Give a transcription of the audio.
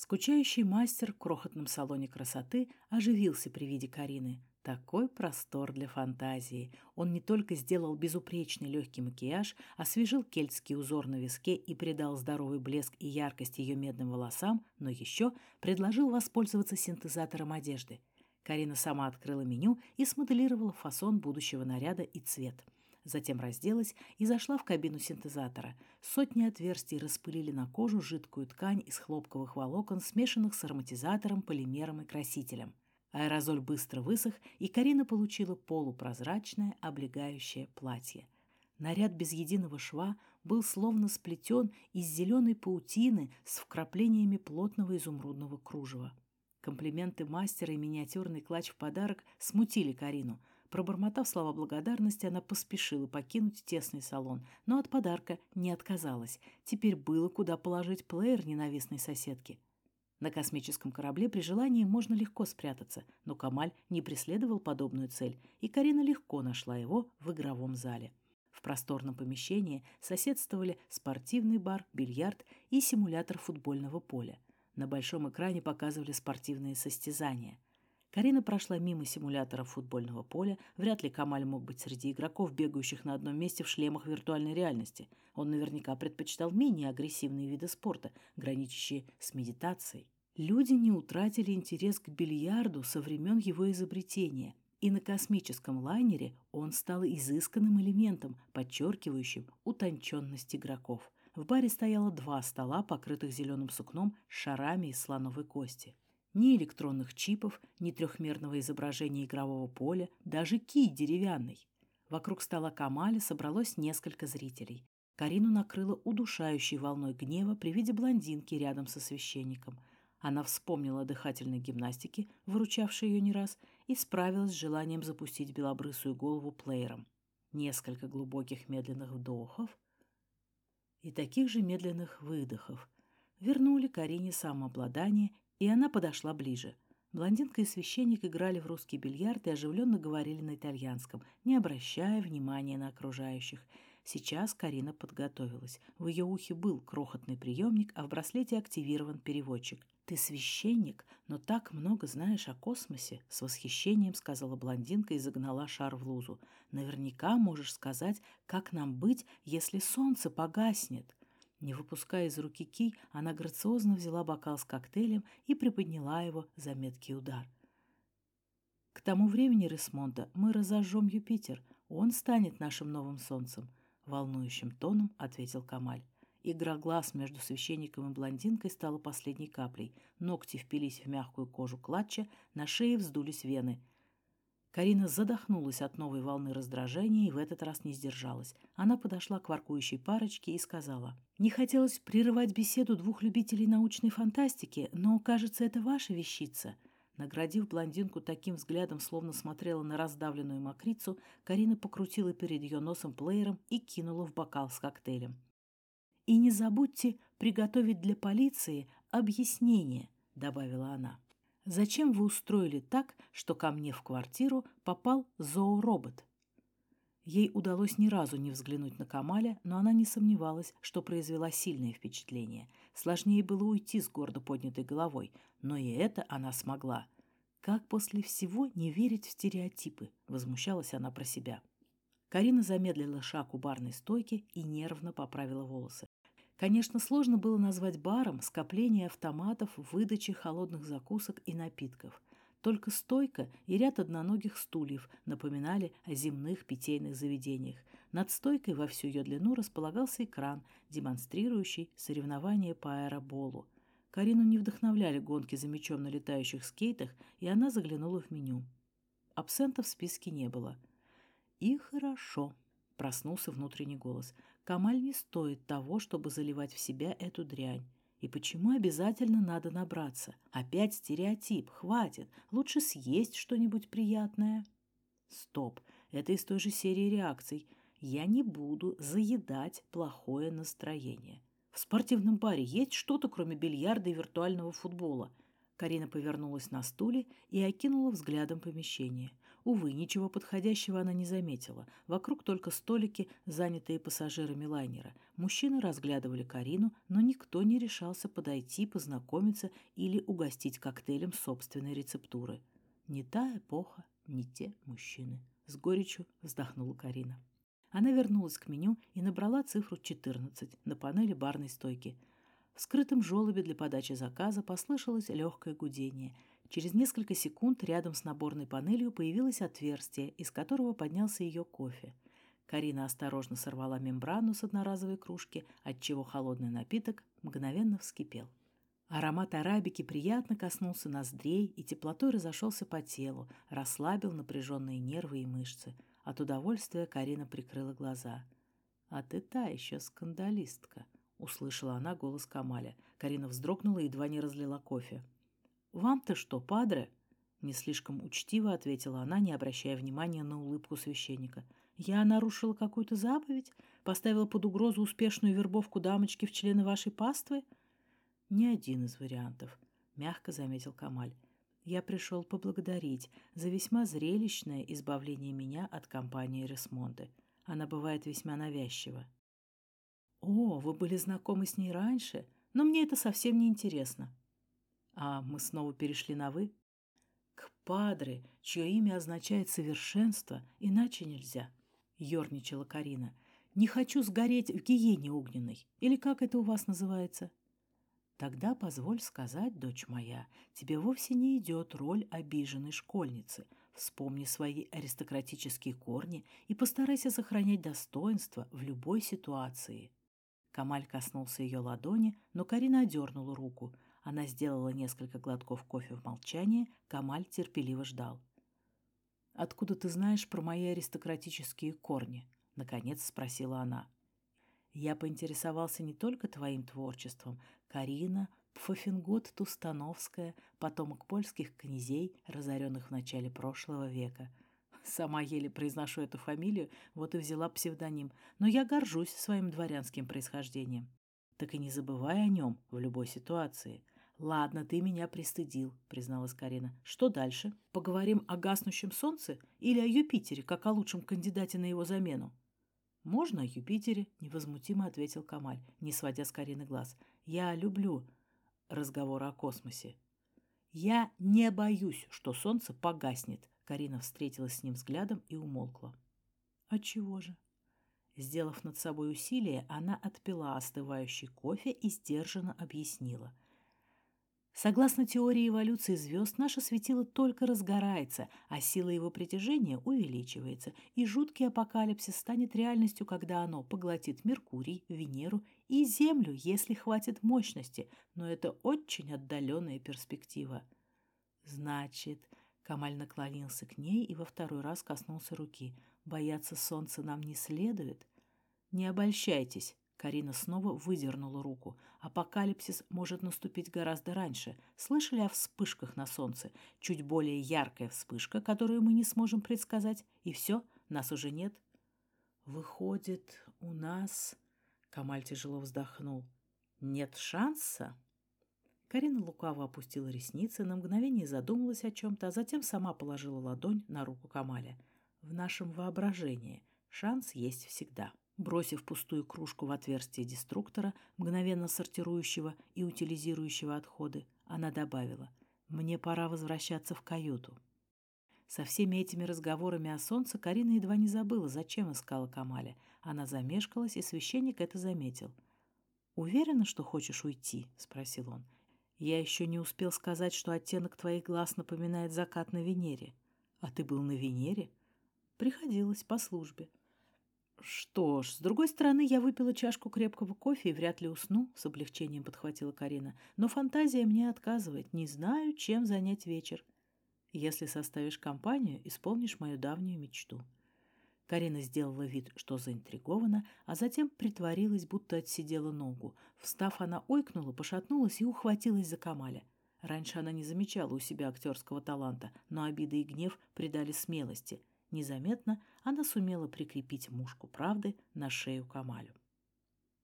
Скучающий мастер в крохотном салоне красоты оживился при виде Карины. Такой простор для фантазии. Он не только сделал безупречный легкий макияж, освежил кельтский узор на виске и придал здоровый блеск и яркость ее медным волосам, но еще предложил воспользоваться синтезатором одежды. Карина сама открыла меню и смоделировала фасон будущего наряда и цвет – Затем разделась и зашла в кабину синтезатора. Сотни отверстий распылили на кожу жидкую ткань из хлопковых волокон, смешанных с ароматизатором, полимером и красителем. Аэрозоль быстро высох, и Карина получила полупрозрачное облегающее платье. Наряд без единого шва был словно сплетен из зеленой паутины с вкраплениями плотного изумрудного кружева. Комплименты мастера и миниатюрный клатч в подарок смутили Карину – Пробормотав слова благодарности, она поспешила покинуть тесный салон, но от подарка не отказалась. Теперь было куда положить плеер ненавистной соседки. На космическом корабле при желании можно легко спрятаться, но Камаль не преследовал подобную цель, и Карина легко нашла его в игровом зале. В просторном помещении соседствовали спортивный бар, бильярд и симулятор футбольного поля. На большом экране показывали спортивные состязания – Карина прошла мимо симулятора футбольного поля. Вряд ли Камаль мог быть среди игроков, бегающих на одном месте в шлемах виртуальной реальности. Он наверняка предпочитал менее агрессивные виды спорта, граничащие с медитацией. Люди не утратили интерес к бильярду со времен его изобретения, и на космическом лайнере он стал изысканным элементом, подчеркивающим утонченность игроков. В баре стояло два стола, покрытых зеленым сукном шарами из слоновой кости. Ни электронных чипов, ни трехмерного изображения игрового поля, даже кий деревянный. Вокруг стола Камаля собралось несколько зрителей. Карину накрыло удушающей волной гнева при виде блондинки рядом со священником. Она вспомнила дыхательной гимнастике, выручавшей ее не раз, и справилась с желанием запустить белобрысую голову плеером. Несколько глубоких медленных вдохов и таких же медленных выдохов вернули Карине самообладание и она подошла ближе. Блондинка и священник играли в русский бильярд и оживленно говорили на итальянском, не обращая внимания на окружающих. Сейчас Карина подготовилась. В ее ухе был крохотный приемник, а в браслете активирован переводчик. «Ты священник, но так много знаешь о космосе», — с восхищением сказала блондинка и загнала шар в лузу. «Наверняка можешь сказать, как нам быть, если солнце погаснет». Не выпуская из руки кий, она грациозно взяла бокал с коктейлем и приподняла его за меткий удар. «К тому времени, Ресмонда, мы разожжем Юпитер. Он станет нашим новым солнцем», — волнующим тоном ответил Камаль. Игра глаз между священником и блондинкой стала последней каплей. Ногти впились в мягкую кожу клатча, на шее вздулись вены — Карина задохнулась от новой волны раздражения и в этот раз не сдержалась. Она подошла к воркующей парочке и сказала. «Не хотелось прерывать беседу двух любителей научной фантастики, но, кажется, это ваша вещица». Наградив блондинку таким взглядом, словно смотрела на раздавленную мокрицу, Карина покрутила перед ее носом плеером и кинула в бокал с коктейлем. «И не забудьте приготовить для полиции объяснение», — добавила она. Зачем вы устроили так, что ко мне в квартиру попал зооробот? Ей удалось ни разу не взглянуть на Камаля, но она не сомневалась, что произвела сильное впечатление. Сложнее было уйти с гордо поднятой головой, но и это она смогла. Как после всего не верить в стереотипы, возмущалась она про себя. Карина замедлила шаг у барной стойки и нервно поправила волосы. Конечно, сложно было назвать баром скопление автоматов выдачи холодных закусок и напитков. Только стойка и ряд одноногих стульев напоминали о земных питейных заведениях. Над стойкой во всю ее длину располагался экран, демонстрирующий соревнования по аэроболу. Карину не вдохновляли гонки за мячом на летающих скейтах, и она заглянула в меню. Абсентов в списке не было. И хорошо, проснулся внутренний голос. Камаль не стоит того, чтобы заливать в себя эту дрянь. И почему обязательно надо набраться? Опять стереотип. Хватит. Лучше съесть что-нибудь приятное. Стоп. Это из той же серии реакций. Я не буду заедать плохое настроение. В спортивном баре есть что-то, кроме бильярда и виртуального футбола. Карина повернулась на стуле и окинула взглядом помещение. Увы, ничего подходящего она не заметила. Вокруг только столики, занятые пассажирами лайнера. Мужчины разглядывали Карину, но никто не решался подойти, познакомиться или угостить коктейлем собственной рецептуры. Не та эпоха, не те мужчины. С горечью вздохнула Карина. Она вернулась к меню и набрала цифру 14 на панели барной стойки. В скрытом желобе для подачи заказа послышалось легкое гудение. Через несколько секунд рядом с наборной панелью появилось отверстие, из которого поднялся ее кофе. Карина осторожно сорвала мембрану с одноразовой кружки, отчего холодный напиток мгновенно вскипел. Аромат арабики приятно коснулся ноздрей и теплотой разошелся по телу, расслабил напряженные нервы и мышцы. От удовольствия Карина прикрыла глаза. «А ты та еще скандалистка», — услышала она голос Камаля. Карина вздрогнула и едва не разлила кофе. «Вам-то что, падре?» Не слишком учтиво ответила она, не обращая внимания на улыбку священника. «Я нарушила какую-то заповедь? Поставила под угрозу успешную вербовку дамочки в члены вашей паствы?» «Ни один из вариантов», — мягко заметил Камаль. «Я пришел поблагодарить за весьма зрелищное избавление меня от компании Ресмонте. Она бывает весьма навязчива». «О, вы были знакомы с ней раньше, но мне это совсем не интересно». «А мы снова перешли на «вы»?» «К падре, чье имя означает «совершенство», иначе нельзя», — ерничала Карина. «Не хочу сгореть в гиене огненной. Или как это у вас называется?» Тогда позволь сказать, дочь моя, тебе вовсе не идет роль обиженной школьницы. Вспомни свои аристократические корни и постарайся сохранять достоинство в любой ситуации. Камаль коснулся ее ладони, но Карина одернула руку. Она сделала несколько глотков кофе в молчании, Камаль терпеливо ждал. «Откуда ты знаешь про мои аристократические корни?» — наконец спросила она. Я поинтересовался не только твоим творчеством. Карина Пфофингот Тустановская, потомок польских князей, разоренных в начале прошлого века. Сама еле произношу эту фамилию, вот и взяла псевдоним. Но я горжусь своим дворянским происхождением. Так и не забывай о нем в любой ситуации. «Ладно, ты меня пристыдил», — призналась Карина. «Что дальше? Поговорим о гаснущем солнце или о Юпитере, как о лучшем кандидате на его замену?» «Можно о Юпитере», — невозмутимо ответил Камаль, не сводя с Карины глаз. «Я люблю разговоры о космосе». «Я не боюсь, что солнце погаснет», — Карина встретилась с ним взглядом и умолкла. «Отчего же?» Сделав над собой усилие, она отпила остывающий кофе и сдержанно объяснила — Согласно теории эволюции звезд, наше светило только разгорается, а сила его притяжения увеличивается, и жуткий апокалипсис станет реальностью, когда оно поглотит Меркурий, Венеру и Землю, если хватит мощности, но это очень отдаленная перспектива. Значит, Камаль наклонился к ней и во второй раз коснулся руки. Бояться солнца нам не следует. Не обольщайтесь, Карина снова выдернула руку. Апокалипсис может наступить гораздо раньше. Слышали о вспышках на солнце? Чуть более яркая вспышка, которую мы не сможем предсказать, и все, нас уже нет. Выходит, у нас... Камаль тяжело вздохнул. Нет шанса? Карина лукаво опустила ресницы, на мгновение задумалась о чем-то, а затем сама положила ладонь на руку Камаля. В нашем воображении шанс есть всегда. Бросив пустую кружку в отверстие деструктора, мгновенно сортирующего и утилизирующего отходы, она добавила «Мне пора возвращаться в каюту». Со всеми этими разговорами о солнце Карина едва не забыла, зачем искала Камаля. Она замешкалась, и священник это заметил. «Уверена, что хочешь уйти?» — спросил он. «Я еще не успел сказать, что оттенок твоих глаз напоминает закат на Венере». «А ты был на Венере?» «Приходилось по службе». «Что ж, с другой стороны, я выпила чашку крепкого кофе и вряд ли усну», — с облегчением подхватила Карина. «Но фантазия мне отказывает. Не знаю, чем занять вечер. Если составишь компанию, исполнишь мою давнюю мечту». Карина сделала вид, что заинтригована, а затем притворилась, будто отсидела ногу. Встав, она ойкнула, пошатнулась и ухватилась за Камаля. Раньше она не замечала у себя актерского таланта, но обиды и гнев придали смелости — Незаметно она сумела прикрепить мушку правды на шею Камалю.